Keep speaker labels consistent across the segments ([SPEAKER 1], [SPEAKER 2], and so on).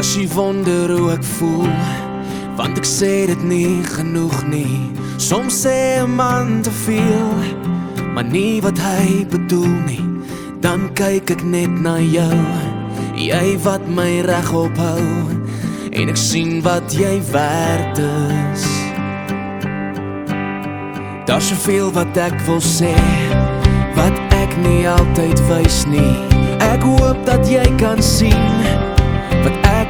[SPEAKER 1] As jy wonder hoe ek voel Want ek sê dit nie genoeg nie. Soms sê 'n man te veel Maar nie wat hy bedoel nie. Dan kyk ek net na jou Jy wat my reg ophou En ek sien wat jy werd is. Daar's soveel wat ek wil sê Wat ek nie altyd wys nie. Ek hoop dat jy kan sien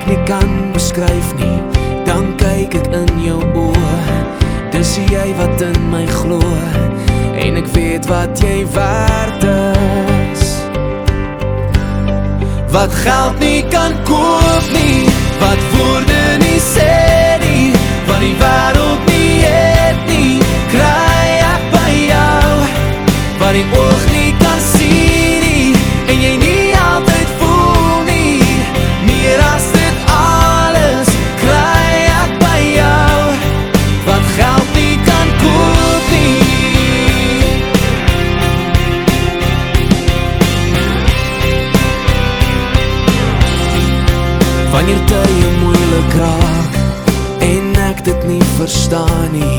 [SPEAKER 1] ek nie kan beskryf nie Dan kyk ek in jou oë Dis jy wat in my glo En ek weet wat jy werd is. Wat geld nie kan koop nie Wat woorde nie sê nie Wat die wereld nie het nie Kry ek by jou. Wat die oog Wanneer tye moeilik raak En ek dit nie verstaan nie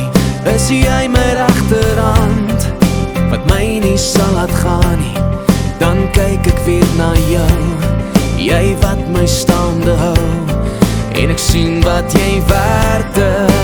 [SPEAKER 1] Is jy my rechterhand Wat my nie sal laat gaan nie. Dan kyk ek weer na jou Jy wat my staande hou En ek sien wat jy werd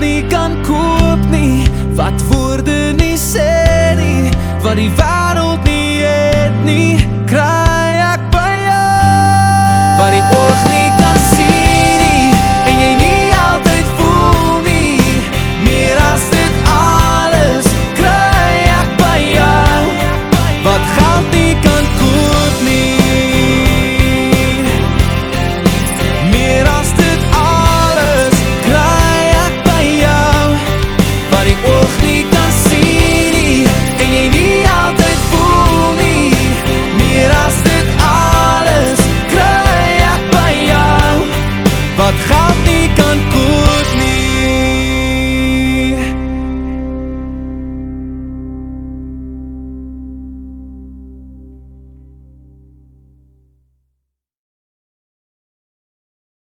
[SPEAKER 1] nie kan koop nie, wat woorde nie sê nie, wat die wêreld nie het